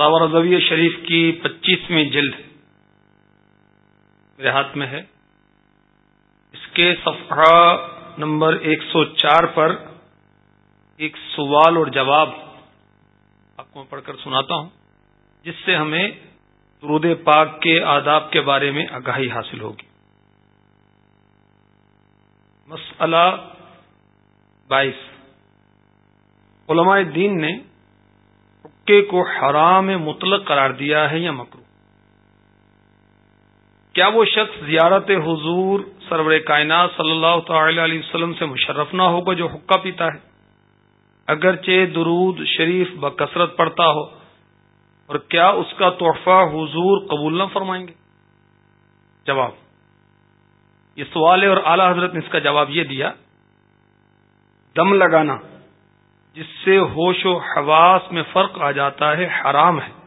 رضوی شریف کی پچیسویں جلد میرے ہاتھ میں ہے۔ اس کے صفحہ نمبر ایک سو چار پر ایک سوال اور جواب آپ کو میں پڑھ کر سناتا ہوں، جس سے ہمیں درود پاک کے آداب کے بارے میں آگاہی حاصل ہوگی۔ مسئلہ بائیس۔ علماء دین نے حقے کو حرام مطلق قرار دیا ہے یا مکرو کیا وہ شخص زیارت حضور سرور کائنات صلی اللہ تعالی علیہ وسلم سے مشرف نہ ہوگا جو حقہ پیتا ہے؟ اگرچہ درود شریف بکثرت پڑتا ہو، اور کیا اس کا تحفہ حضور قبول نہ فرمائیں گے؟ جواب یہ سوال ہے اور اعلی حضرت نے اس کا جواب یہ دیا، دم لگانا۔ جس سے ہوش و حواس میں فرق آ جاتا ہے، حرام ہے۔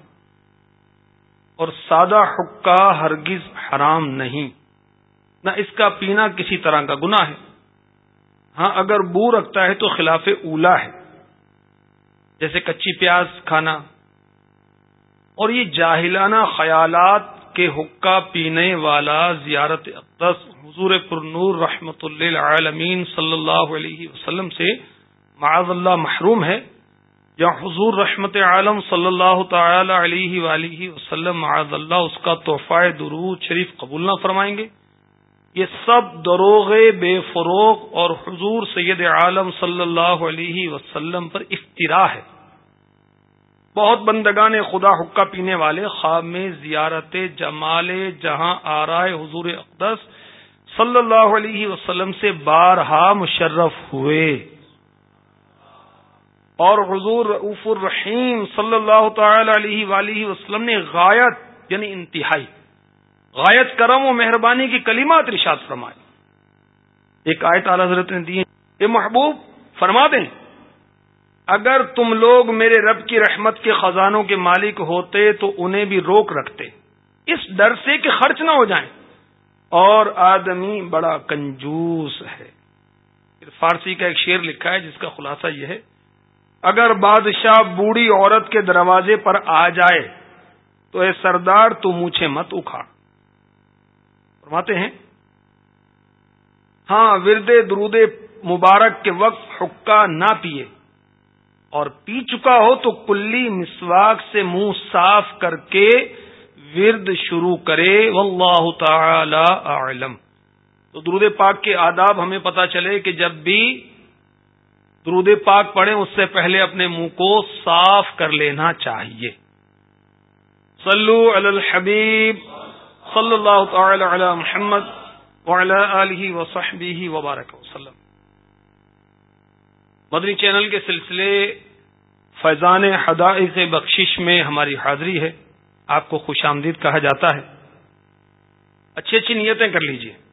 اور سادہ حکا ہرگز حرام نہیں۔ نہ اس کا پینا کسی طرح کا گناہ ہے۔ ہاں اگر بو رکھتا ہے تو خلاف اولا ہے۔ جیسے کچی پیاز کھانا۔ اور یہ جاہلانہ خیالات کے حکا پینے والا زیارت اقدس حضور پر نور رحمت اللہ عالمین صلی اللہ علیہ وسلم سے معاذ اللہ محروم ہے، یا حضور رحمت عالم صلی اللہ تعالی علیہ ولیہ وسلم، معاذ اللہ اس کا تحفہ درود شریف قبول نہ فرمائیں گے؟ یہ سب دروغ بے فروغ اور حضور سید عالم صلی اللہ علیہ وسلم پر افطرا ہے۔ بہت بندگان خدا حکا پینے والے خواب میں زیارت جمال جہاں آرائے حضور اقدس صلی اللہ علیہ وسلم سے بارہا مشرف ہوئے۔ اور حضور رعف الرحیم صلی اللہ تعالی علیہ ولیہ وسلم نے غایت یعنی انتہائی، غایت کرم و مہربانی کی کلمات رشاد فرمائے ایک آیت اعلی حضرت نے دی اے محبوب، فرما دیں۔ اگر تم لوگ میرے رب کی رحمت کے خزانوں کے مالک ہوتے تو انہیں بھی روک رکھتے۔ اس ڈر سے کہ خرچ نہ ہو جائیں۔ اور آدمی بڑا کنجوس ہے۔ فارسی کا ایک شعر لکھا ہے جس کا خلاصہ یہ ہے اگر بادشاہ بوڑھی عورت کے دروازے پر آ جائے تو اے سردار تو مونچھے مت اکھاڑ فرماتے ہیں؟ ہاں ورد درود مبارک کے وقت حکا نہ پیے۔ اور پی چکا ہو تو کلی مسواک سے منہ صاف کر کے ورد شروع کرے۔ واللہ تعالی اعلم۔ تو درود پاک کے آداب ہمیں پتا چلے کہ جب بھی درود پاک پڑھیں، اس سے پہلے اپنے منہ کو صاف کر لینا چاہیے۔ صلو علی الحبیب، صلی اللہ تعالی علی محمد وعلی وصحبہ وبارک وسلم۔ مدنی چینل کے سلسلے فیضان حدائق بخشش میں ہماری حاضری ہے۔ آپ کو خوش آمدید کہا جاتا ہے۔ اچھی اچھی نیتیں کر لیجیے۔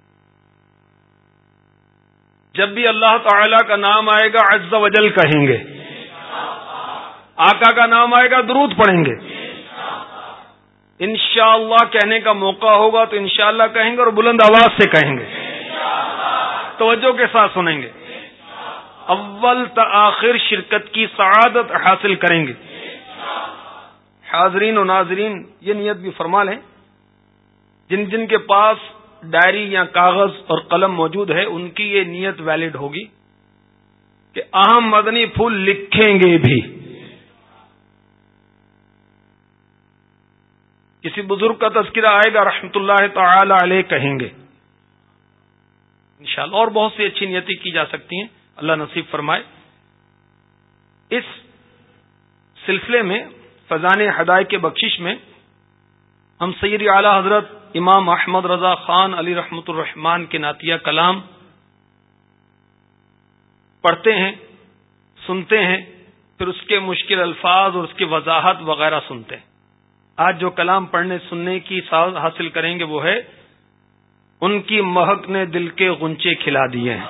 جب بھی اللہ تعالی کا نام آئے گا، عز و جل کہیں گے۔ آقا کا نام آئے گا، درود پڑھیں گے۔ انشاءاللہ اللہ کہنے کا موقع ہوگا تو انشاءاللہ اللہ کہیں گے اور بلند آواز سے کہیں گے۔ توجہ کے ساتھ سنیں گے۔ اول تآخر شرکت کی سعادت حاصل کریں گے۔ حاضرین و ناظرین، یہ نیت بھی فرما لیں۔ جن جن کے پاس ڈائری یا کاغذ اور قلم موجود ہے، ان کی یہ نیت ویلڈ ہوگی کہ اہم مدنی پھول لکھیں گے بھی۔ کسی بزرگ کا تذکرہ آئے گا رحمت اللہ تعالی علیہ کہیں گے۔ انشاءاللہ اور بہت سی اچھی نیتی کی جا سکتی ہیں۔ اللہ نصیب فرمائے۔ اس سلسلے میں فضان ہدایت کے بخشش میں ہم سید اعلی حضرت امام احمد رضا خان علی رحمت الرحمان کے نعتیہ کلام پڑھتے ہیں، سنتے ہیں، پھر اس کے مشکل الفاظ اور اس کی وضاحت وغیرہ سنتے ہیں۔ آج جو کلام پڑھنے، سننے کی ساز حاصل کریں گے وہ ہے، ان کی مہک نے دل کے غنچے کھلا دیے ہیں۔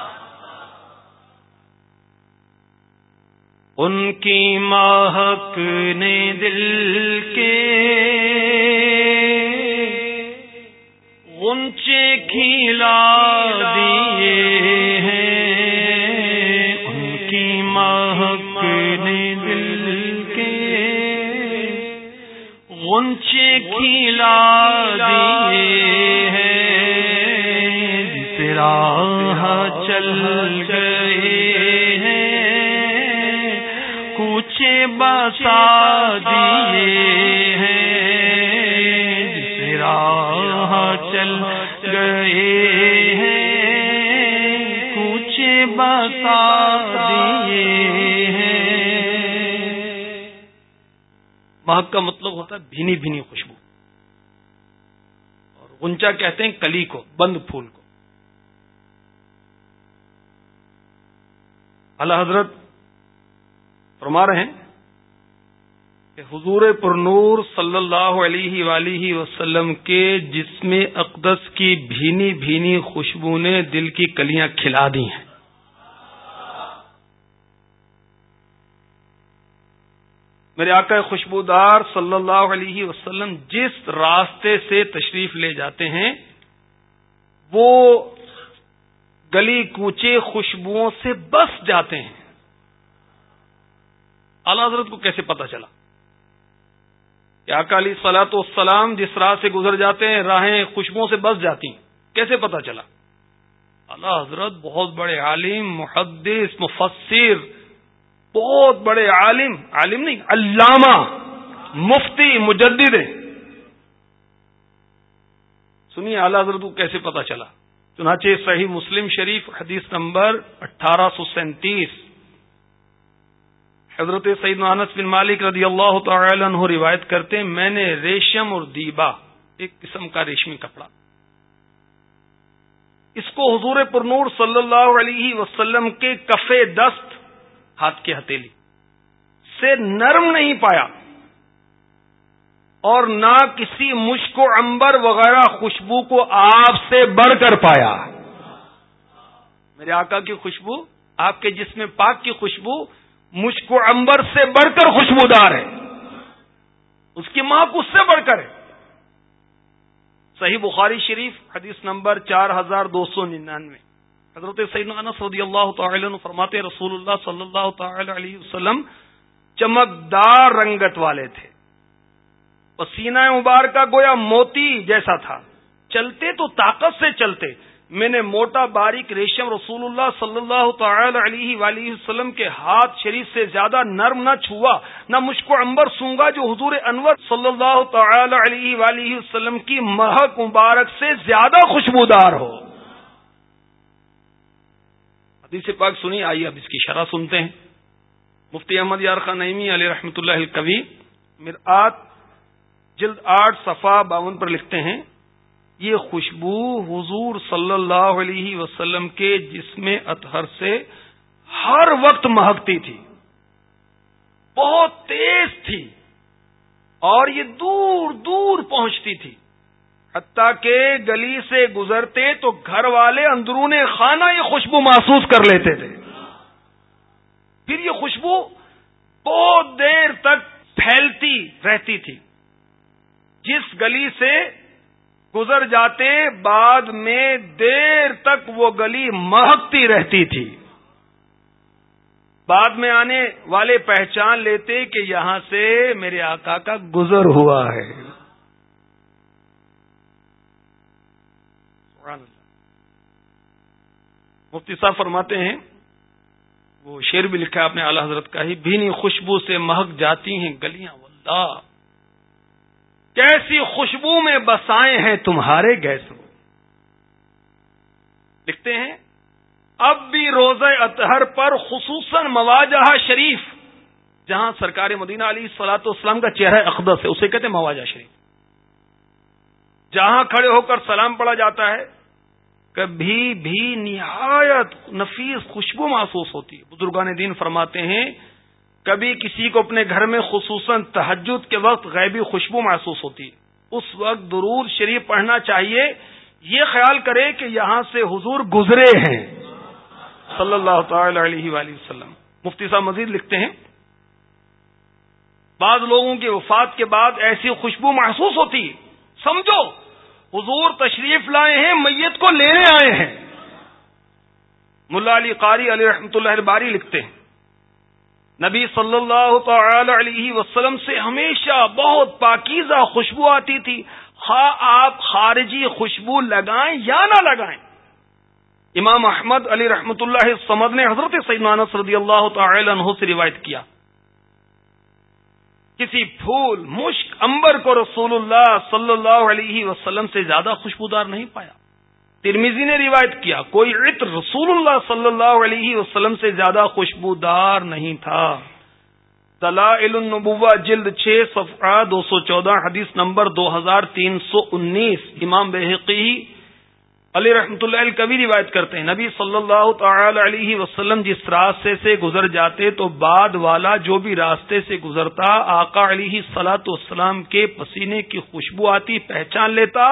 ان کی مہک نے دل کے غنچے کھلا دیے ہیں۔ ان کی مہک دل کے غنچے کھلا دیے ہیں۔ تیرا چل گئے ہیں۔ کوچے بسا دیے چل گئے ہیں کوچے بسا دیے مہک کا مطلب ہوتا ہے بھینی بھینی خوشبو۔ اور گنچا کہتے ہیں کلی کو، بند پھول کو۔ اللہ حضرت فرما رہے ہیں حضور پر نور صلی اللہ علیہ ولیہ وسلم کے جسم اقدس کی بھینی بھینی خوشبو نے دل کی کلیاں کھلا دی ہیں۔ میرے آقا خوشبودار صلی اللہ علیہ وسلم جس راستے سے تشریف لے جاتے ہیں، وہ گلی کوچے خوشبوؤں سے بس جاتے ہیں۔ اعلی حضرت کو کیسے پتا چلا؟ کہ آقا علی سلاۃ والسلام جس راہ سے گزر جاتے ہیں، راہیں خوشبوؤں سے بس جاتی ہیں۔ کیسے پتا چلا؟ اعلی حضرت بہت بڑے عالم، محدث، مفسر، بہت بڑے عالم۔ عالم نہیں، علامہ، مفتی، مجدد سنیے اعلی حضرت کو کیسے پتا چلا؟ چنانچہ صحیح مسلم شریف، حدیث نمبر اٹھارہ سو سینتیس۔ حضرت سعید مانس بن مالک رضی اللہ تعالی عنہ روایت کرتے ہیں، میں نے ریشم اور دیبا ایک قسم کا ریشمی کپڑا۔ اس کو حضور پر نور صلی اللہ علیہ وسلم کے کفے دست ہاتھ کی ہتھیلی سے نرم نہیں پایا اور نہ کسی مشک و امبر وغیرہ خوشبو کو آپ سے بڑھ کر پایا۔ میرے آقا کی خوشبو، آپ کے جسم پاک کی خوشبو مشک و امبر سے بڑھ کر خوشبودار ہے۔ اس کی ماں اس سے بڑھ کر ہے۔ صحیح بخاری شریف، حدیث نمبر چار ہزار دو سو ننانوے۔ حضرت انس رضی اللہ تعالی عنہ فرماتے رسول اللہ صلی اللہ تعالی علیہ وسلم چمکدار رنگت والے تھے۔ پسینہ مبارکہ کا گویا موتی جیسا تھا۔ چلتے تو طاقت سے چلتے۔ میں نے موٹا باریک ریشم رسول اللہ صلی اللہ تعالی علیہ وآلہ وسلم کے ہاتھ شریف سے زیادہ نرم نہ چھوا، نہ مشک و عمبر سونگا جو حضور انور صلی اللہ تعالی علیہ وآلہ وسلم کی مہک مبارک سے زیادہ خوشبودار ہو۔ حدیث پاک سنی آئیے اب اس کی شرح سنتے ہیں۔ مفتی احمد یار خان نعمی علیہ رحمۃ اللہ کبھی مرآت جلد آٹھ صفا باون پر لکھتے ہیں۔ یہ خوشبو حضور صلی اللہ علیہ وسلم کے جسم اطہر سے ہر وقت مہکتی تھی۔ بہت تیز تھی اور یہ دور دور پہنچتی تھی۔ حتیٰ کہ گلی سے گزرتے تو گھر والے اندرون خانہ یہ خوشبو محسوس کر لیتے تھے۔ پھر یہ خوشبو بہت دیر تک پھیلتی رہتی تھی۔ جس گلی سے گزر جاتے بعد میں دیر تک وہ گلی مہکتی رہتی تھی۔ بعد میں آنے والے پہچان لیتے کہ یہاں سے میرے آقا کا گزر ہوا ہے۔ مفتی صاحب فرماتے ہیں، وہ شیر بھی لکھا ہے اپنے اعلی حضرت کا ہی، بھینی خوشبو سے مہک جاتی ہیں گلیاں، واللہ۔ کیسی خوشبو میں بسائے ہیں تمہارے گیس لکھتے ہیں، اب بھی روزہ اطہر پر خصوصاً مواجہ شریف، جہاں سرکار مدینہ علی سلاۃ اسلام کا چہرہ اقدس ہے، اسے کہتے ہیں مواجہ شریف۔ جہاں کھڑے ہو کر سلام پڑا جاتا ہے، کبھی بھی نہایت نفیس خوشبو محسوس ہوتی ہے۔ بزرگان دین فرماتے ہیں کبھی کسی کو اپنے گھر میں خصوصاً تحجد کے وقت غیبی خوشبو محسوس ہوتی۔ اس وقت درود شریف پڑھنا چاہیے۔ یہ خیال کرے کہ یہاں سے حضور گزرے ہیں۔ صلی اللہ تعالی علیہ وآلہ وسلم۔ مفتی صاحب مزید لکھتے ہیں۔ بعض لوگوں کی وفات کے بعد ایسی خوشبو محسوس ہوتی۔ سمجھو، حضور تشریف لائے ہیں، میت کو لینے آئے ہیں۔ ملا علی قاری علی رحمت اللہ باری لکھتے ہیں۔ نبی صلی اللہ تعالی علیہ وسلم سے ہمیشہ بہت پاکیزہ خوشبو آتی تھی۔ خواہ آپ خارجی خوشبو لگائیں یا نہ لگائیں۔ امام احمد علی رحمت اللہ سمد نے حضرت سعید رضی اللہ تعالی عنہ سے روایت کیا۔ کسی پھول، مشک، امبر کو رسول اللہ صلی اللہ علیہ وسلم سے زیادہ خوشبودار نہیں پایا۔ ترمیزی نے روایت کیا، کوئی عطر رسول اللہ صلی اللہ علیہ وسلم سے زیادہ خوشبودار نہیں تھا۔ دلائل النبوہ، جلد چھ، صفحہ دو سو چودہ، حدیث نمبر دو ہزار تین سو انیس، امام بحقی علی رحمت اللہ کبھی روایت کرتے ہیں، نبی صلی اللہ تعالی علیہ وسلم جس راستے سے گزر جاتے تو بعد والا جو بھی راستے سے گزرتا، آقا علیہ سلاۃ والسلام کے پسینے کی خوشبو آتی، پہچان لیتا،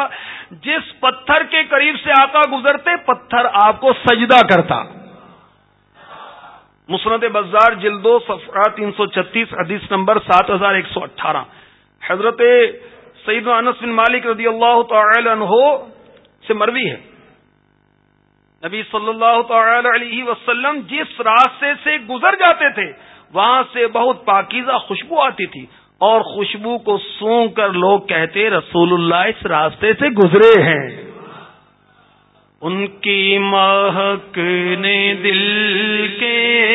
جس پتھر کے قریب سے آقا گزرتے، پتھر آپ کو سجدہ کرتا۔ مسرت بازار جلدو صفحہ تین سو چھتیس، حدیث نمبر سات ہزار ایک سو اٹھارہ۔ حضرت سعید انس بن مالک رضی اللہ تعالی عنہ سے مروی ہے۔ نبی صلی اللہ تعالی علیہ وسلم جس راستے سے گزر جاتے تھے، وہاں سے بہت پاکیزہ خوشبو آتی تھی۔ اور خوشبو کو سون کر لوگ کہتے، رسول اللہ اس راستے سے گزرے ہیں۔ ان کی مہک نے دل کے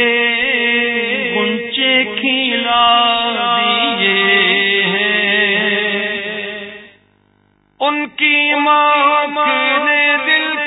گنچے کھلا دیے ہیں۔ ان کی مہک نے دل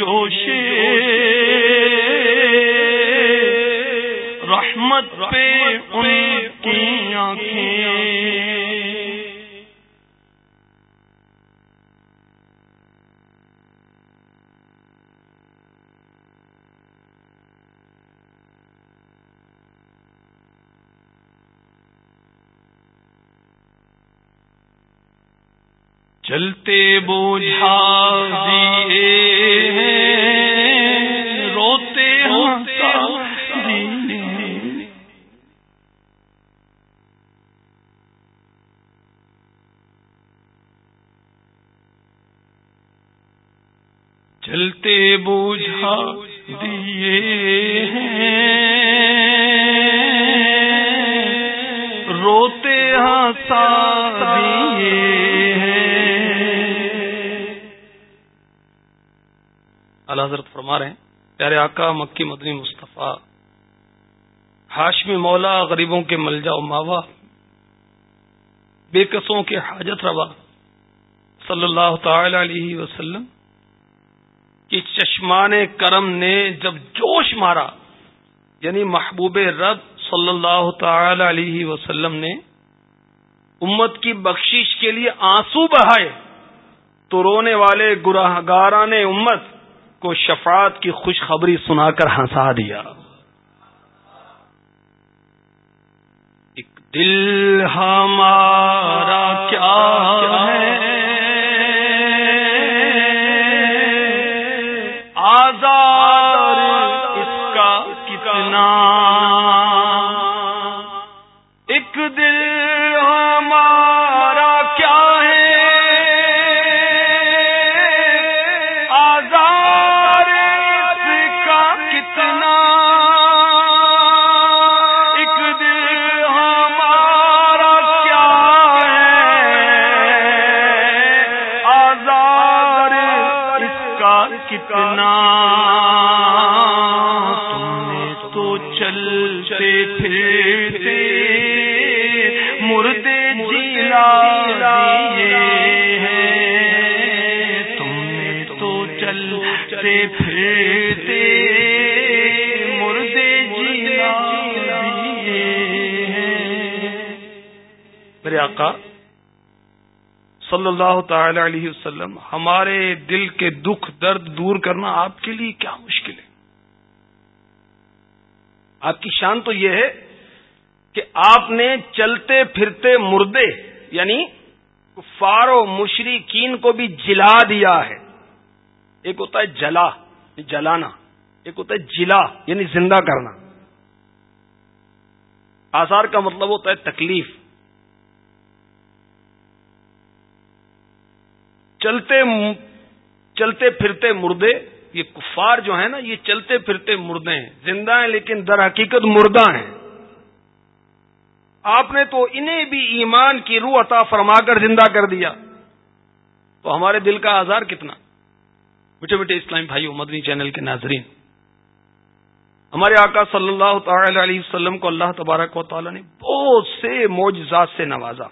جوش رحمت پہ ان کی آنکھیں چلتے بوجھا دیے روتے چلتے بوجھا دیے روتے ہنسا اللہ حضرت فرما رہے ہیں، پیارے آقا مکی مدنی مصطفیٰ، ہاشمی مولا غریبوں کے ملجا و ماوا، بے قصوں کے حاجت روا صلی اللہ تعالی علیہ وسلم، کی چشمان کرم نے جب جوش مارا یعنی محبوب رب صلی اللہ تعالی علیہ وسلم نے امت کی بخشش کے لیے آنسو بہائے، تو رونے والے گراہ گاران امت کو شفاعت کی خوشخبری سنا کر ہنسا دیا۔ ایک دل ہمارا کیا ہے؟ صلی اللہ تعالی علیہ وسلم، ہمارے دل کے دکھ درد دور کرنا آپ کے لیے کیا مشکل ہے؟ آپ کی شان تو یہ ہے کہ آپ نے چلتے پھرتے مردے یعنی فارو مشرقین کو بھی جلا دیا ہے۔ ایک ہوتا ہے جلا یعنی جلانا، ایک ہوتا ہے جلا یعنی زندہ کرنا۔ آزار کا مطلب ہوتا ہے تکلیف۔ چلتے چلتے پھرتے مردے، یہ کفار جو ہیں نا، یہ چلتے پھرتے مردے ہیں، زندہ ہیں لیکن در حقیقت مردہ ہیں۔ آپ نے تو انہیں بھی ایمان کی روح عطا فرما کر زندہ کر دیا۔ تو ہمارے دل کا آزار کتنا؟ میٹھے میٹھے اسلام بھائی مدنی چینل کے ناظرین، ہمارے آقا صلی اللہ تعالی علیہ وسلم کو اللہ تبارک و تعالی نے بہت سے معجزات سے نوازا۔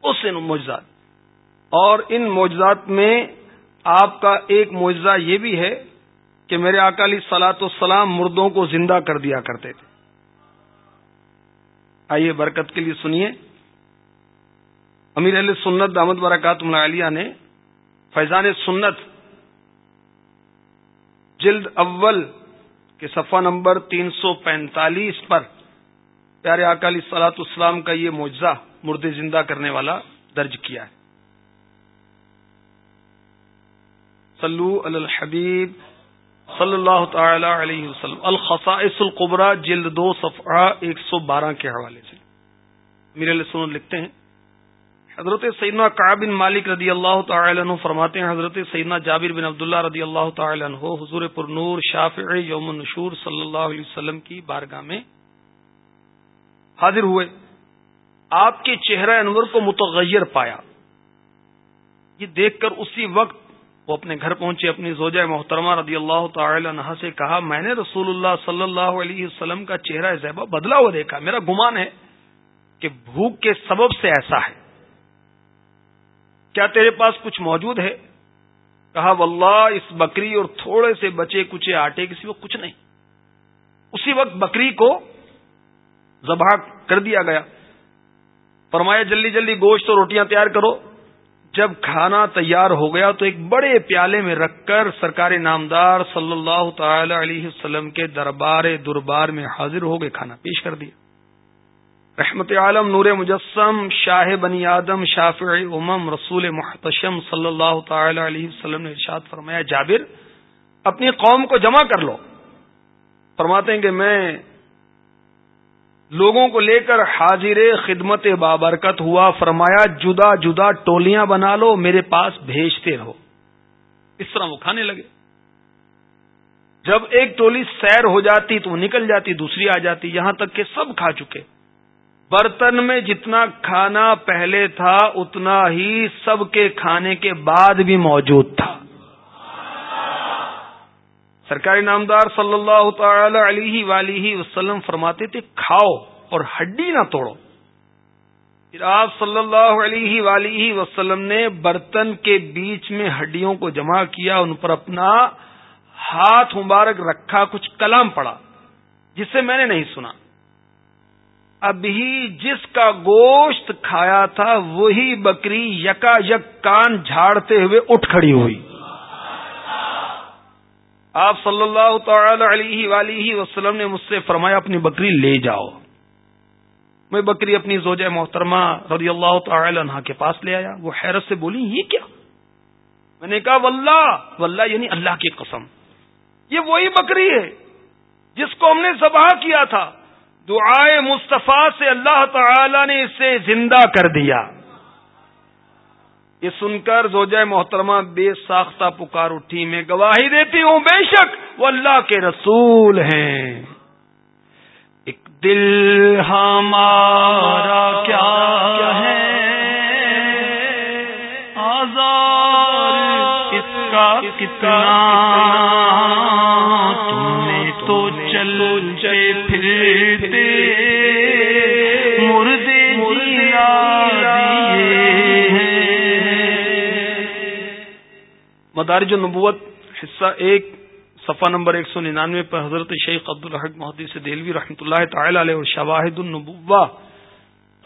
بہت سے معجزات۔ اور ان معجزات میں آپ کا ایک معجزہ یہ بھی ہے کہ میرے اکالی سلاط السلام مردوں کو زندہ کر دیا کرتے تھے۔ آئیے برکت کے لیے سنیے۔ امیر علیہ سنت دامد برکات ملیہ نے فیضان سنت جلد اول کے صفحہ نمبر تین سو پینتالیس پر پیارے اکالی سلاط اسلام کا یہ معجزہ مردے زندہ کرنے والا درج کیا ہے۔ صلو علی الحبیب صلی اللہ تعالی علیہ وسلم۔ الخصائص القبرا جلد دو صفحہ ایک سو بارہ کے حوالے سے۔ میرے سن لکھتے ہیں۔ حضرت سیدنا کعب بن مالک رضی اللہ تعالی عنہ فرماتے ہیں، حضرت سیدنا جابر بن عبداللہ رضی اللہ تعالی عنہ حضور پر نور شافع یوم النشور صلی اللہ علیہ وسلم کی بارگاہ میں حاضر ہوئے۔ آپ کے چہرہ انور کو متغیر پایا۔ یہ دیکھ کر اسی وقت وہ اپنے گھر پہنچے، اپنی زوجہ محترمہ رضی اللہ تعالی عنہ سے کہا، میں نے رسول اللہ صلی اللہ علیہ وسلم کا چہرہ زیبا بدلا ہوا دیکھا۔ میرا گمان ہے کہ بھوک کے سبب سے ایسا ہے۔ کیا تیرے پاس کچھ موجود ہے؟ کہا، واللہ، اس بکری اور تھوڑے سے بچے کچے آٹے کسی وقت کچھ نہیں۔ اسی وقت بکری کو ذبح کر دیا گیا۔ فرمایا، جلدی جلدی گوشت اور روٹیاں تیار کرو۔ جب کھانا تیار ہو گیا تو ایک بڑے پیالے میں رکھ کر سرکار نامدار صلی اللہ تعالی علیہ وسلم کے دربار دربار میں حاضر ہو گئے کھانا پیش کر دیا۔ رحمت عالم، نور مجسم، شاہ بنی آدم شافع امم، رسول محتشم صلی اللہ تعالی علیہ وسلم نے ارشاد فرمایا، جابر، اپنی قوم کو جمع کر لو۔ فرماتے ہیں کہ میں لوگوں کو لے کر حاضر خدمت بابرکت ہوا، فرمایا، جدا جدا ٹولیاں بنا لو، میرے پاس بھیجتے رہو۔ اس طرح وہ کھانے لگے۔ جب ایک ٹولی سیر ہو جاتی تو وہ نکل جاتی، دوسری آ جاتی، یہاں تک کہ سب کھا چکے۔ برتن میں جتنا کھانا پہلے تھا، اتنا ہی سب کے کھانے کے بعد بھی موجود تھا۔ سرکاری نامدار صلی اللہ تعالی علیہ ولی وسلم فرماتے تھے، کھاؤ اور ہڈی نہ توڑو۔ پھر آپ صلی اللہ علیہ ولی وسلم نے برتن کے بیچ میں ہڈیوں کو جمع کیا، ان پر اپنا ہاتھ مبارک رکھا، کچھ کلام پڑا جسے میں نے نہیں سنا۔ ابھی جس کا گوشت کھایا تھا، وہی بکری یکا یک کان جھاڑتے ہوئے اٹھ کھڑی ہوئی۔ آپ صلی اللہ تعالی علیہ ولیہ وسلم نے مجھ سے فرمایا، اپنی بکری لے جاؤ۔ میں بکری اپنی زوجہ محترمہ رضی اللہ تعالی عنہ کے پاس لے آیا۔ وہ حیرت سے بولی، یہ کیا؟ میں نے کہا، واللہ واللہ یعنی اللہ کی قسم۔ یہ وہی بکری ہے جس کو ہم نے ذبح کیا تھا۔ دعائے مصطفیٰ سے اللہ تعالی نے اسے زندہ کر دیا۔ یہ سن کر زوجہ محترمہ بے ساختہ پکار اٹھی، میں گواہی دیتی ہوں، بے شک وہ اللہ کے رسول ہیں۔ ایک دل ہمارا کیا ہے؟ آزاد اس کا کتنا؟ تم نے تو چلو چلے پھرتے مدارج نبوت حصہ ایک، صفحہ نمبر ایک سو ننانوے پر حضرت شیخ عبد الحق محدود سے دلوی رحمۃ اللہ تعالی علیہ اور شواہد النبوہ۔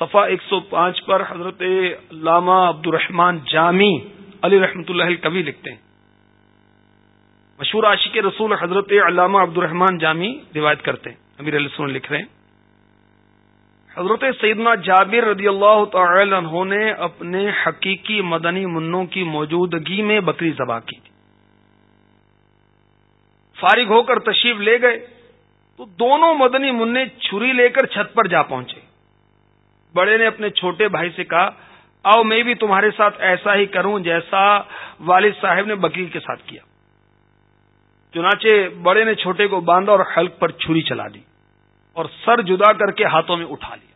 صفحہ ایک سو پانچ پر حضرت علامہ عبد الرحمان جامی علی رحمۃ اللہ کبھی لکھتے ہیں۔ مشہور عاشق رسول حضرت علامہ عبد الرحمان جامی روایت کرتے ہیں، امیر علیہ لکھ رہے ہیں۔ حضرت سیدنا جابر رضی اللہ تعالی عنہ نے اپنے حقیقی مدنی منوں کی موجودگی میں بکری ذبح کی۔ فارغ ہو کر تشریف لے گئے تو دونوں مدنی منع چھری لے کر چھت پر جا پہنچے۔ بڑے نے اپنے چھوٹے بھائی سے کہا، آؤ میں بھی تمہارے ساتھ ایسا ہی کروں جیسا والد صاحب نے بکری کے ساتھ کیا۔ چنانچہ بڑے نے چھوٹے کو باندھا اور حلق پر چھری چلا دی۔ اور سر جدا کر کے ہاتھوں میں اٹھا لیا۔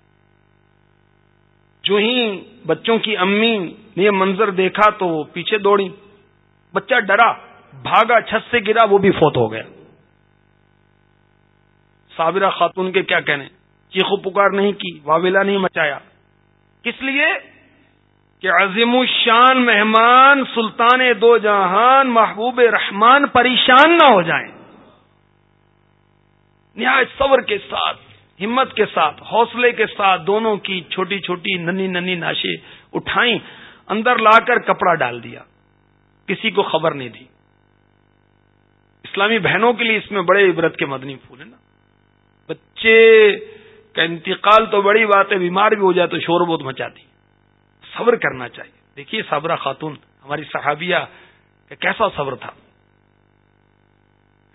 جو ہی بچوں کی امی نے یہ منظر دیکھا تو وہ پیچھے دوڑی۔ بچہ ڈرا، بھاگا، چھت سے گرا، وہ بھی فوت ہو گیا۔ صابرہ خاتون کے کیا کہنے؟ چیخو پکار نہیں کی، واویلا نہیں مچایا۔ کس لیے؟ کہ عظیم الشان مہمان سلطان دو جہان محبوب رحمان پریشان نہ ہو جائیں۔ نہایت صبر کے ساتھ، ہمت کے ساتھ، حوصلے کے ساتھ دونوں کی چھوٹی چھوٹی ننی ننی ناشے اٹھائیں، اندر لا کر کپڑا ڈال دیا۔ کسی کو خبر نہیں دی۔ اسلامی بہنوں کے لیے اس میں بڑے عبرت کے مدنی پھول ہیں نا۔ بچے کا انتقال تو بڑی بات ہے، بیمار بھی ہو جائے تو شور بہت مچاتی۔ صبر کرنا چاہیے۔ دیکھیے صابرہ خاتون، ہماری صحابیہ کا کیسا صبر تھا؟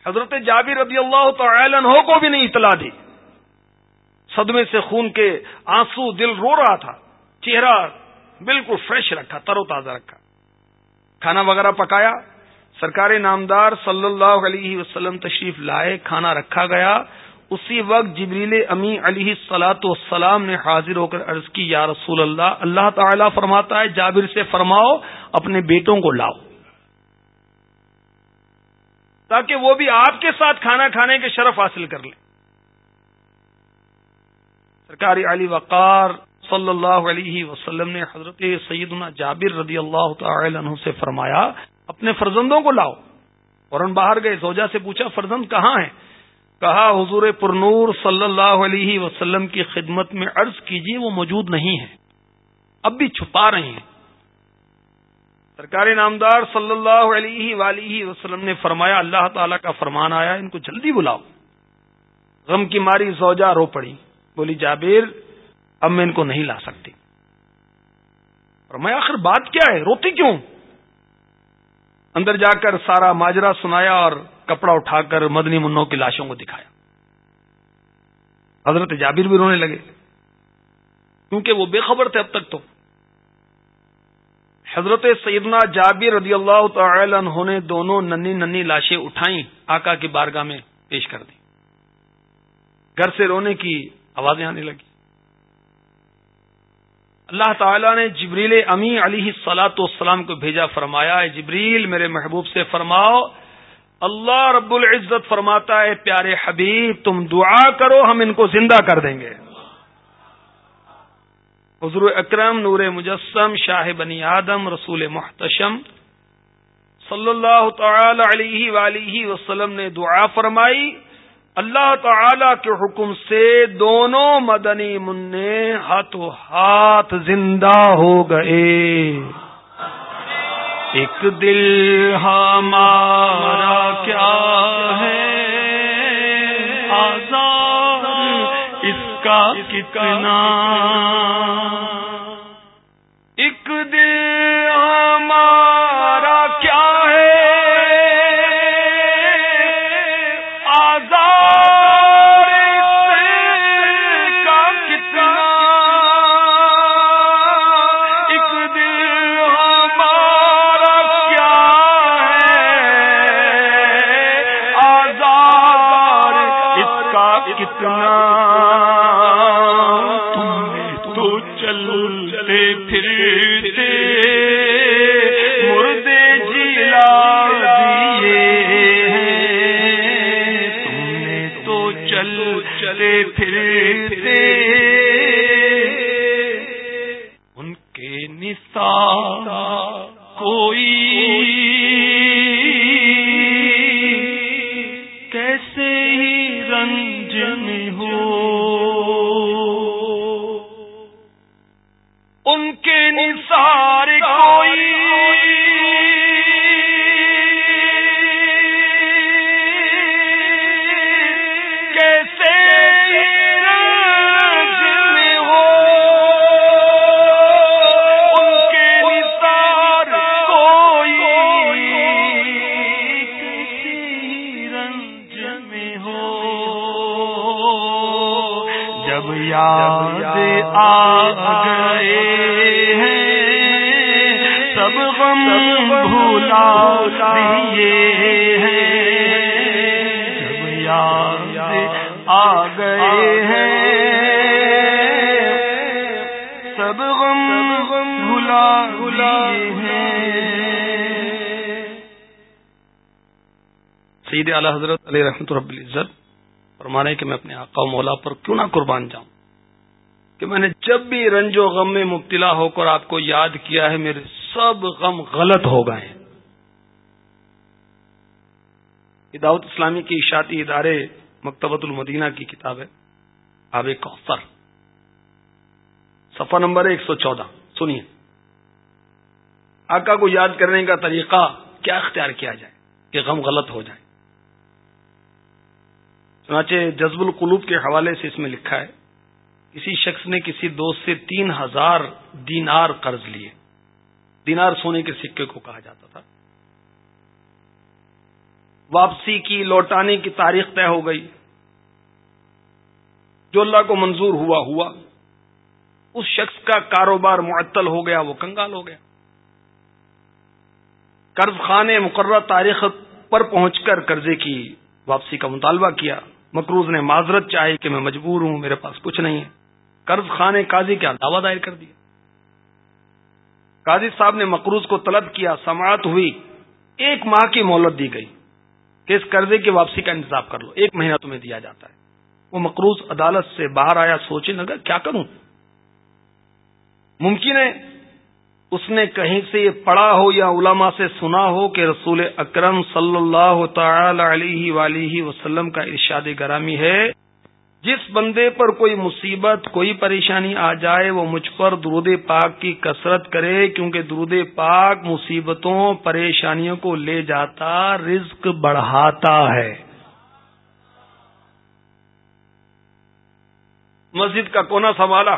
حضرت جابر رضی اللہ تعالی عنہ کو بھی نہیں اطلاع دی۔ صدمے سے خون کے آنسو دل رو رہا تھا، چہرہ بالکل فریش رکھا، تر و تازہ رکھا۔ کھانا وغیرہ پکایا، سرکار نامدار صلی اللہ علیہ وسلم تشریف لائے، کھانا رکھا گیا۔ اسی وقت جبریل امی علیہ سلاۃ والسلام نے حاضر ہو کر عرض کی، یا رسول اللہ اللہ تعالیٰ فرماتا ہے، جابر سے فرماؤ، اپنے بیٹوں کو لاؤ۔ تاکہ وہ بھی آپ کے ساتھ کھانا کھانے کے شرف حاصل کر لیں سرکاری علی وقار صلی اللہ علیہ وسلم نے حضرت سیدنا جابر رضی اللہ تعالی عنہ سے فرمایا، اپنے فرزندوں کو لاؤ۔ فوراً باہر گئے، زوجہ سے پوچھا، فرزند کہاں ہیں؟ کہا، حضور پرنور صلی اللہ علیہ وسلم کی خدمت میں عرض کیجیے وہ موجود نہیں ہے اب بھی چھپا رہے ہیں۔ سرکار نامدار صلی اللہ علیہ ولیہ وسلم نے فرمایا، اللہ تعالی کا فرمان آیا، ان کو جلدی بلاؤ۔ غم کی ماری، زوجہ رو پڑی۔ بولی، جابر، اب میں ان کو نہیں لا سکتی۔ فرمایا، آخر بات کیا ہے؟ روتی کیوں؟ اندر جا کر سارا ماجرا سنایا اور کپڑا اٹھا کر مدنی منوں کی لاشوں کو دکھایا۔ حضرت جابر بھی رونے لگے۔ کیونکہ وہ بے خبر تھے اب تک تو۔ حضرت سیدنا جابر رضی اللہ تعالی عنہ نے دونوں ننی ننی لاشیں اٹھائیں، آقا کی بارگاہ میں پیش کر دی گھر سے رونے کی آوازیں آنے لگی اللہ تعالیٰ نے جبریل امی علی سلاۃ والسلام کو بھیجا، فرمایا جبریل، میرے محبوب سے فرماؤ، اللہ رب العزت فرماتا ہے، پیارے حبیب، تم دعا کرو، ہم ان کو زندہ کر دیں گے۔ حضور اکرم نور مجسم، شاہ بنی آدم، رسول محتشم۔ صلی اللہ تعالی علیہ ولیہ وسلم نے دعا فرمائی۔ اللہ تعالی کے حکم سے دونوں مدنی منع ہاتھوں ہاتھ زندہ ہو گئے۔ ایک دل ہمارا کیا ہے؟ آزاد کا کتنا سید اعلی حضرت علیہ رحمۃ رب العزت فرمانے کہ میں اپنے آقا و مولا پر کیوں نہ قربان جاؤں؟ کہ میں نے جب بھی رنج و غم میں مبتلا ہو کر آپ کو یاد کیا ہے، میرے سب غم غلط ہو گئے ہیں۔ دعوت اسلامی کے اشاعتی ادارے مکتبۃ المدینہ کی کتاب ہے آب کوثر صفحہ نمبر ایک سو چودہ۔ سنیے۔ آقا کو یاد کرنے کا طریقہ کیا اختیار کیا جائے کہ غم غلط ہو جائے؟ چنانچہ جذب القلوب کے حوالے سے اس میں لکھا ہے، کسی شخص نے کسی دوست سے تین ہزار دینار قرض لیے۔ دینار سونے کے سکے کو کہا جاتا تھا۔ واپسی کی، لوٹانے کی تاریخ طے ہو گئی۔ جو اللہ کو منظور ہوا ہوا۔ اس شخص کا کاروبار معطل ہو گیا، وہ کنگال ہو گیا۔ قرض خانے مقررہ تاریخ پر پہنچ کر قرضے کی واپسی کا مطالبہ کیا۔ مقروض نے معذرت چاہی کہ میں مجبور ہوں، میرے پاس کچھ نہیں ہے۔ قرض خانے قاضی کیا دعوی دائر کر دیا۔ قاضی صاحب نے مقروض کو طلب کیا، سماعت ہوئی۔ ایک ماہ کی مہلت دی گئی۔ کہ اس قرضے کی واپسی کا انتظام کر لو۔ ایک مہینہ تمہیں دیا جاتا ہے۔ وہ مقروض عدالت سے باہر آیا، سوچے، لگا، کیا کروں؟ ممکن ہے اس نے کہیں سے یہ پڑھا ہو یا علماء سے سنا ہو کہ رسول اکرم صلی اللہ تعالی علیہ وآلہ وسلم کا ارشاد گرامی ہے۔ جس بندے پر کوئی مصیبت، کوئی پریشانی آ جائے، وہ مجھ پر درود پاک کی کثرت کرے، کیونکہ درود پاک مصیبتوں، پریشانیوں کو لے جاتا، رزق بڑھاتا ہے۔ مسجد کا کونا سنبھالا۔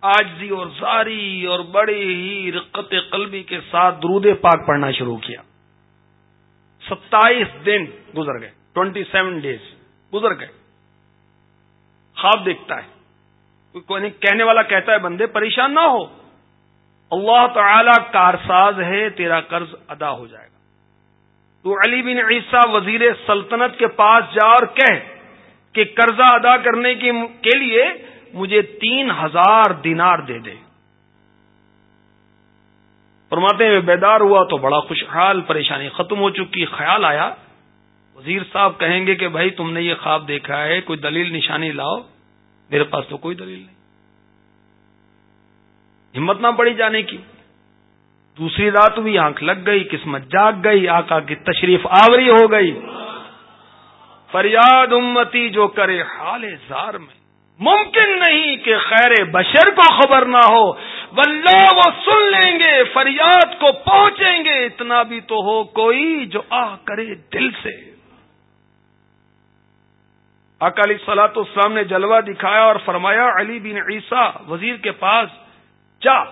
آجزی اور ساری اور بڑی ہی رقت قلبی کے ساتھ درود پاک پڑھنا شروع کیا۔ ستائیس دن گزر گئے، ٹوینٹی سیون ڈیز گزر گئے۔ خواب دیکھتا ہے۔ کوئی کہنے والا کہتا ہے، بندے پریشان نہ ہو۔ اللہ تعالی کارساز ہے، تیرا قرض ادا ہو جائے گا۔ تو علی بن عیسیٰ وزیر سلطنت کے پاس جا اور کہ قرضہ ادا کرنے کے لیے مجھے تین ہزار دینار دے دے۔ فرماتے میں بیدار ہوا تو بڑا خوشحال، پریشانی ختم ہو چکی، خیال آیا۔ وزیر صاحب کہیں گے کہ بھائی تم نے یہ خواب دیکھا ہے، کوئی دلیل نشانی لاؤ۔ میرے پاس تو کوئی دلیل نہیں۔ ہمت نہ پڑی جانے کی۔ دوسری رات بھی آنکھ لگ گئی، قسمت جاگ گئی، آقا کی تشریف آوری ہو گئی۔ فریاد امتی جو کرے حال زار میں۔ ممکن نہیں کہ خیر بشر کو خبر نہ ہو۔ ولہ وہ سن لیں گے، فریاد کو پہنچیں گے۔ اتنا بھی تو ہو کوئی جو آ کرے دل سے۔ اکالی سلا تو سامنے جلوہ دکھایا اور فرمایا، علی بن عیسیٰ، وزیر کے پاس جا،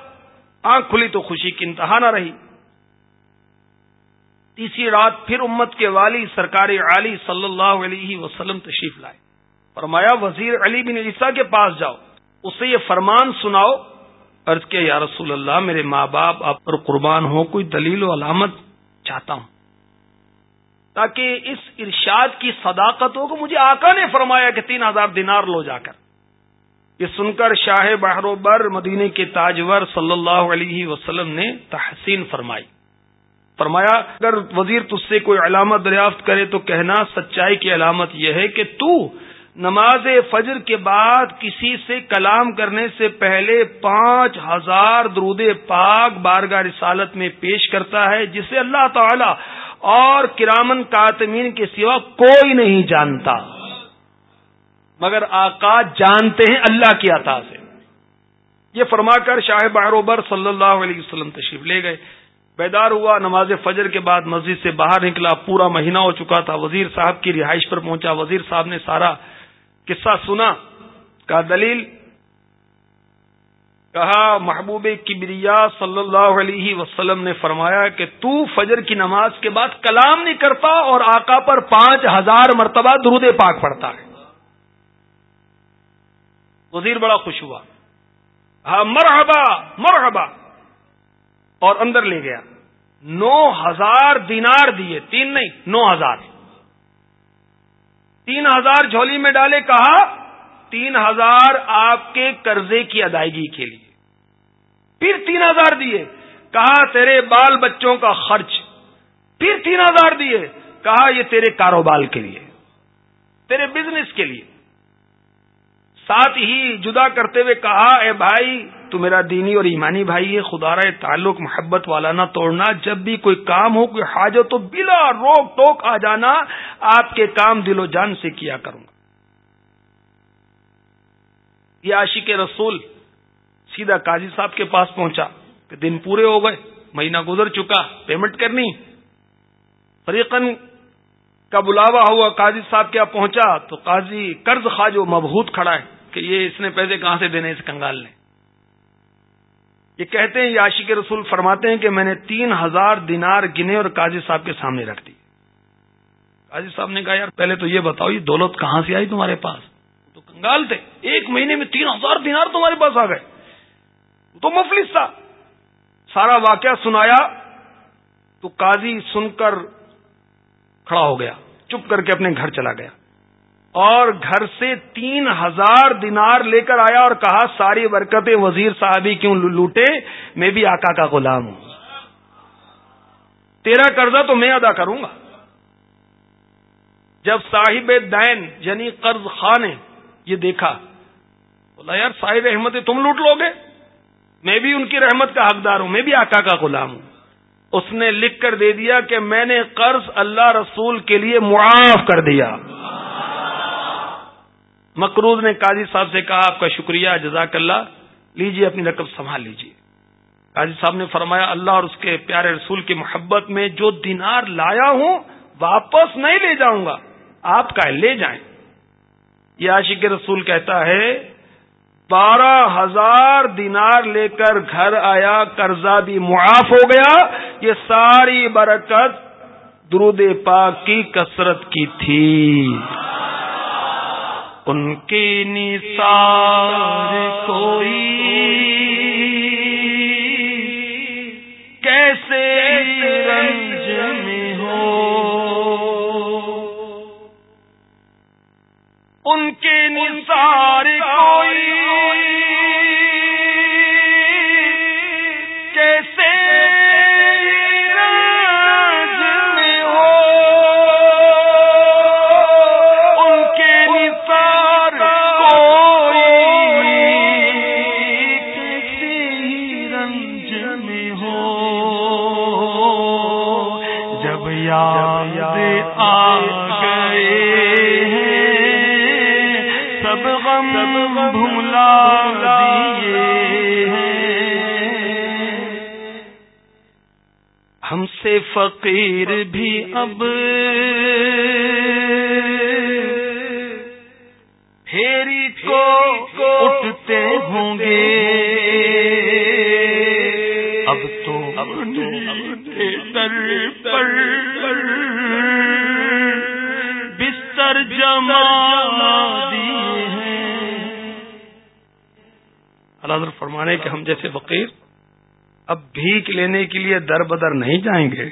آنکھ کھلی تو خوشی کی انتہا نہ رہی۔ تیسری رات پھر امت کے والی سرکار علی صلی اللہ علیہ وسلم تشریف لائے۔ فرمایا، وزیر علی بن عیسیٰ کے پاس جاؤ اسے یہ فرمان سناؤ۔ عرض کے یا رسول اللہ، میرے ماں باپ، آپ پر قربان ہو کوئی دلیل و علامت چاہتا ہوں۔ تاکہ اس ارشاد کی صداقت ہو کہ مجھے آقا نے فرمایا کہ تین ہزار دینار لو جا کر۔ یہ سن کر شاہ بحر بر مدینے کے تاجور صلی اللہ علیہ وسلم نے تحسین فرمائی۔ فرمایا، اگر وزیر تج سے کوئی علامت دریافت کرے تو کہنا سچائی کی علامت یہ ہے کہ تو نماز فجر کے بعد کسی سے کلام کرنے سے پہلے پانچ ہزار درود پاک بارگاہ رسالت میں پیش کرتا ہے، جسے اللہ تعالی اور کرامن کاتمین کے سوا کوئی نہیں جانتا۔ مگر آقا جانتے ہیں اللہ کی عطا سے۔ یہ فرما کر شاہ باروبر صلی اللہ علیہ وسلم تشریف لے گئے۔ بیدار ہوا، نماز فجر کے بعد مسجد سے باہر نکلا۔ پورا مہینہ ہو چکا تھا۔ وزیر صاحب کی رہائش پر پہنچا۔ وزیر صاحب نے سارا قصہ سنا۔ کا دلیل کہا محبوب کبریا صلی اللہ علیہ وسلم نے فرمایا کہ تو فجر کی نماز کے بعد کلام نہیں کرتا اور آقا پر پانچ ہزار مرتبہ درود پاک پڑتا ہے۔ وزیر بڑا خوش ہوا۔ ہاں مرحبا مرحبا۔ اور اندر لے گیا۔ نو ہزار دینار دیے، تین نہیں، نو ہزار۔ تین ہزار جھولی میں ڈالے، کہا، تین ہزار آپ کے قرضے کی ادائیگی کے لیے۔ پھر تین ہزار دیے۔ کہا، تیرے بال بچوں کا خرچ۔ پھر تین ہزار دیے۔ کہا، یہ تیرے کاروبار کے لیے، تیرے بزنس کے لیے۔ ساتھ ہی جدا کرتے ہوئے کہا، اے بھائی، تو میرا دینی اور ایمانی بھائی ہے، خدا رائے تعلق، محبت والا نہ توڑنا۔ جب بھی کوئی کام ہو، کوئی حاجت تو بلا روک ٹوک آ جانا۔ آپ کے کام دل و جان سے کیا کروں گا۔ یہ عاشق رسول سیدھا قاضی صاحب کے پاس پہنچا کہ دن پورے ہو گئے، مہینہ گزر چکا پیمنٹ کرنی۔ فریقن کا بلاوا ہوا قاضی صاحب کیا پہنچا تو قاضی قرض خواہ جو مبہوت کھڑا ہے کہ یہ اس نے پیسے کہاں سے دینے، اس کنگال نے۔ یہ کہتے ہیں، یہ عاشق رسول فرماتے ہیں کہ میں نے تین ہزار دینار گنے اور قاضی صاحب کے سامنے رکھ دی۔ قاضی صاحب نے کہا، یار پہلے تو یہ بتاؤ، یہ دولت کہاں سے آئی تمہارے پاس؟ تو کنگال تھے، ایک مہینے میں تین ہزار دینار تمہارے پاس آ گئے۔ تو مفلس تھا۔ سارا واقعہ سنایا تو قاضی سن کر کھڑا ہو گیا، چپ کر کے اپنے گھر چلا گیا۔ اور گھر سے تین ہزار دینار لے کر آیا اور کہا، ساری برکتیں وزیر صاحبی کیوں لوٹے؟ میں بھی آقا کا غلام ہوں۔ تیرا قرضہ تو میں ادا کروں گا۔ جب صاحب دین یعنی قرض خان نے یہ دیکھا، بولا، یار، صاحب احمد، تم لوٹ لو گے؟ میں بھی ان کی رحمت کا حقدار ہوں، میں بھی آقا کا غلام ہوں۔ اس نے لکھ کر دے دیا کہ میں نے قرض اللہ رسول کے لیے معاف کر دیا۔ مقروض نے قاضی صاحب سے کہا، آپ کا شکریہ، جزاک اللہ۔ لیجیے اپنی رقم سنبھال لیجیے قاضی صاحب نے فرمایا، اللہ اور اس کے پیارے رسول کی محبت میں جو دینار لایا ہوں، واپس نہیں لے جاؤں گا، آپ کا لے جائیں۔ یہ عاشق رسول کہتا ہے بارہ ہزار دینار لے کر گھر آیا، قرضہ بھی معاف ہو گیا۔ یہ ساری برکت درود پاک کی کثرت کی تھی۔ ان کی نثار کوئی ان کے نثار کوئی سے فقیر بھی اب پھیری کو اٹھتے ہوں گے۔ اب تو در پر بستر جما دیے ہیں۔ اللہ فرمانے کہ ہم جیسے فقیر اب بھیک لینے کے لیے در بدر نہیں جائیں گے،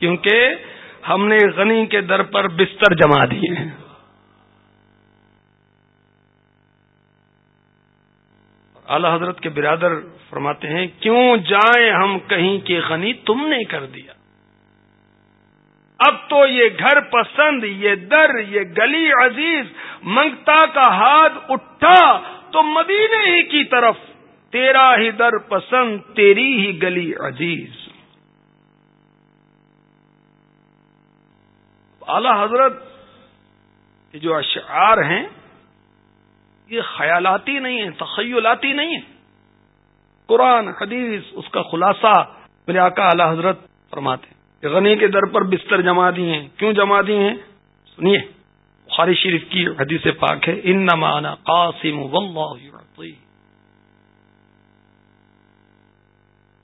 کیونکہ ہم نے غنی کے در پر بستر جما دیے ہیں۔ اعلی حضرت کے برادر فرماتے ہیں، کیوں جائیں ہم کہیں کہ غنی تم نے کر دیا؟ اب تو یہ گھر پسند، یہ در، یہ گلی عزیز، منگتا کا ہاتھ اٹھا تو مدینے ہی کی طرف تیرا ہی در پسند، تیری ہی گلی عزیز۔ اعلی حضرت جو اشعار ہیں، یہ خیالاتی نہیں ہیں، تخیلاتی نہیں ہیں۔ قرآن، حدیث، اس کا خلاصہ میرے آقا اعلی حضرت فرماتے کہ غنی کے در پر بستر جما دی ہیں۔ کیوں جما دی ہیں؟ سنیے، بخاری شریف کی حدیث پاک ہے ان نمانا قاسم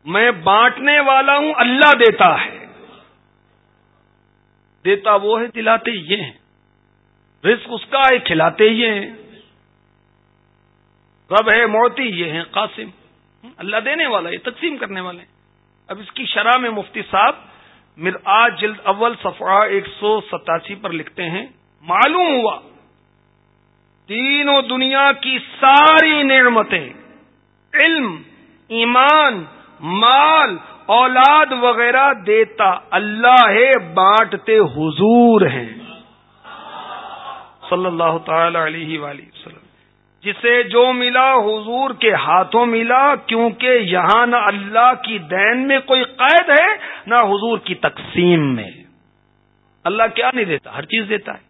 میں بانٹنے والا ہوں، اللہ دیتا ہے۔ دیتا وہ ہے، دلاتے یہ ہیں۔ رزق اس کا ہے، کھلاتے یہ ہیں۔ رب ہے، موتی یہ ہیں، قاسم۔ اللہ دینے والا یہ تقسیم کرنے والے ہیں۔ اب اس کی شرح میں مفتی صاحب مر جلد اول صفحہ ایک سو ستاسی پر لکھتے ہیں، معلوم ہوا۔ تینوں دنیا کی ساری نعمتیں، علم، ایمان مال اولاد وغیرہ دیتا اللہ ہے، بانٹتے حضور ہیں۔ صلی اللہ تعالی علیہ وآلہ وسلم۔ جسے جو ملا حضور کے ہاتھوں ملا، کیونکہ یہاں نہ اللہ کی دین میں کوئی قید ہے، نہ حضور کی تقسیم میں۔ اللہ کیا نہیں دیتا؟ ہر چیز دیتا ہے۔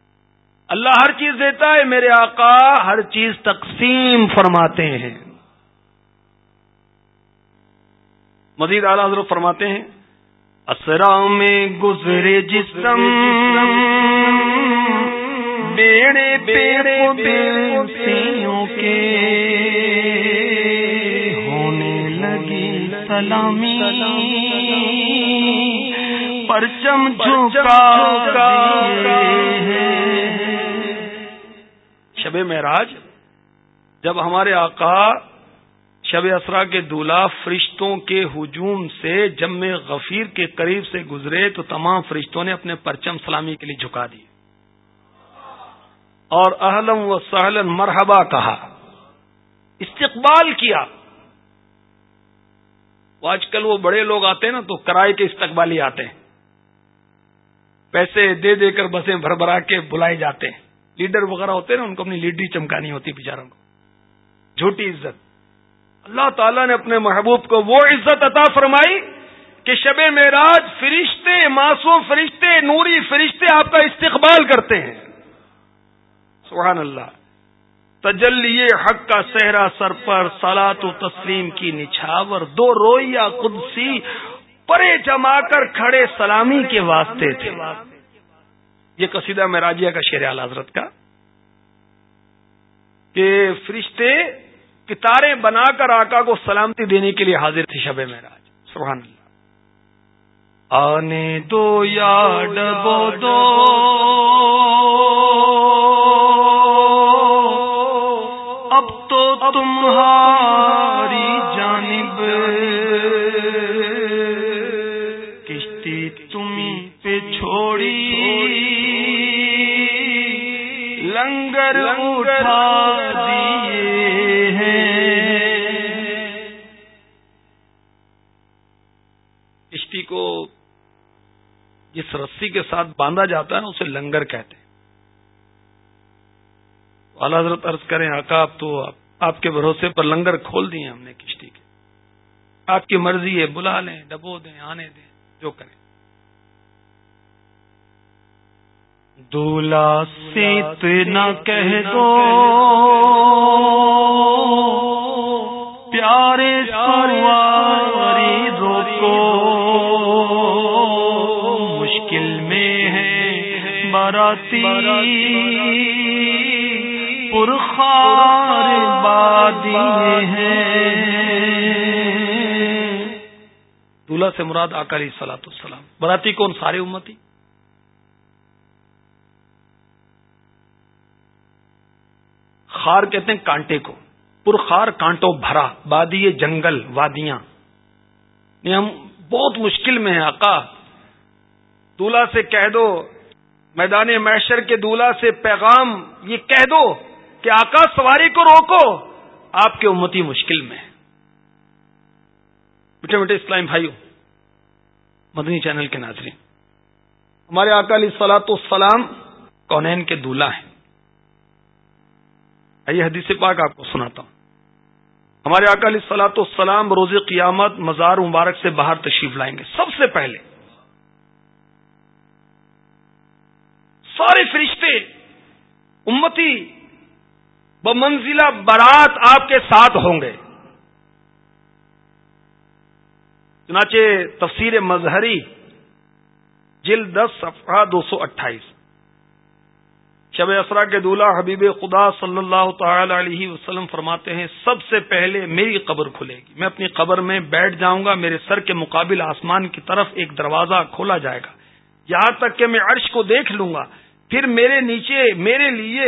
اللہ ہر چیز دیتا ہے، میرے آقا ہر چیز تقسیم فرماتے ہیں۔ مزید اعلی حضرت فرماتے ہیں، اسرا میں گزرے جسم، بیڑے بیڑے بیڑوں کے ہونے لگی سلامی، پرچم جھکا شب معراج، جب ہمارے آقا شب اسرا کے دولہ فرشتوں کے ہجوم سے جب میں غفیر کے قریب سے گزرے تو تمام فرشتوں نے اپنے پرچم سلامی کے لیے جھکا دی اور اہلم و سہلن مرحبا کہا، استقبال کیا۔ آج کل وہ بڑے لوگ آتے ہیں نا تو کرائے کے استقبالی آتے ہیں۔ پیسے دے دے کر بسیں بھر بھرا کے بلائے جاتے ہیں۔ لیڈر وغیرہ ہوتے ہیں نا، ان کو اپنی لیڈری چمکانی ہوتی بیچاروں کو۔ جھوٹی عزت۔ اللہ تعالیٰ نے اپنے محبوب کو وہ عزت عطا فرمائی کہ شب معراج فرشتے معصوم فرشتے نوری فرشتے آپ کا استقبال کرتے ہیں۔ سبحان اللہ۔ تجلی حق کا صحرا سر پر سالات و تسلیم کی نچھاور، دو رویا قدسی پرے جما کر کھڑے سلامی کے واسطے تھے۔ یہ قصیدہ مراجیہ کا شیر حضرت کا کہ فرشتے کتارے بنا کر آقا کو سلامتی دینے کے لیے حاضر تھے شب مہراج سبحان اللہ۔ آنے دو یا ڈبو دو۔ اب تو تمہاری جانب۔ کشتی تم پہ چھوڑی۔ لنگر اٹھا۔ جس رسی کے ساتھ باندھا جاتا ہے اسے لنگر کہتے ہیں۔ اعلی حضرت عرض کریں، آقا، آپ تو آپ کے بھروسے پر لنگر کھول دیے ہم نے کشتی کے۔ آپ کی مرضی ہے، بلا لیں، ڈبو دیں، آنے دیں، جو کریں۔ دولا سے نہ کہہ دو۔ پیارے سواری باراتی پرخار بادی دلہا سے مراد آکاری سلاۃ السلام براتی کون؟ سارے امتی۔ خار کہتے ہیں کانٹے کو۔ پرخار کانٹوں بھرا۔ بادی جنگل، وادیاں۔ ہم بہت مشکل میں ہیں، آقا۔ دلہا سے کہہ دو میدان میشر کے دلہا سے پیغام یہ کہہ دو کہ آقا سواری کو روکو، آپ کے امتی مشکل میں میٹھے میٹھے اسلام بھائیو، مدنی چینل کے ناظرین، ہمارے اکالی سلاط السلام کونین کے دولہ ہیں۔ آئیے حدیث پاک آپ کو سناتا ہوں۔ ہمارے اکالی سلاط السلام روز قیامت مزار مبارک سے باہر تشریف لائیں گے۔ سب سے پہلے سارے فرشتے، امتی، بمنزلہ برات آپ کے ساتھ ہوں گے۔ چنانچہ تفسیر مظہری، جلد دس، صفحہ دو سو اٹھائیس۔ شب اسرا کے دولہ حبیب خدا صلی اللہ تعالی علیہ وسلم فرماتے ہیں، سب سے پہلے میری قبر کھلے گی۔ میں اپنی قبر میں بیٹھ جاؤں گا، میرے سر کے مقابل آسمان کی طرف ایک دروازہ کھولا جائے گا۔ یہاں تک کہ میں عرش کو دیکھ لوں گا۔ پھر میرے نیچے، میرے لیے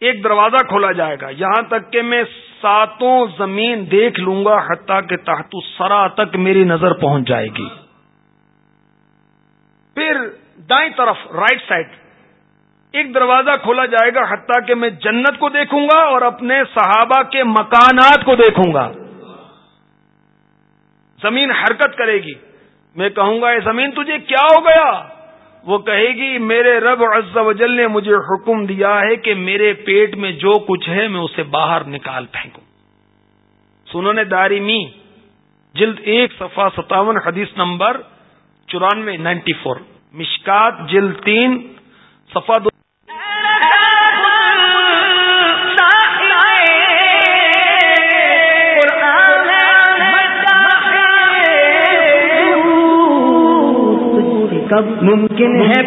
ایک دروازہ کھولا جائے گا۔ یہاں تک کہ میں ساتوں زمین دیکھ لوں گا حتیٰ کہ تحت سرا تک میری نظر پہنچ جائے گی۔ پھر دائیں طرف رائٹ سائڈ ایک دروازہ کھولا جائے گا حتیٰ کہ میں جنت کو دیکھوں گا اور اپنے صحابہ کے مکانات کو دیکھوں گا۔ زمین حرکت کرے گی۔ میں کہوں گا یہ زمین، تجھے کیا ہو گیا؟ وہ کہے گی، میرے رب عز و جل نے مجھے حکم دیا ہے کہ میرے پیٹ میں جو کچھ ہے میں اسے باہر نکال پھینکوں. سنن نے داری می، جلد ایک، صفحہ ستاون، حدیث نمبر چورانوے، نائنٹی فور۔ مشکات، جلد تین، صفحہ دو کب ممکن ہے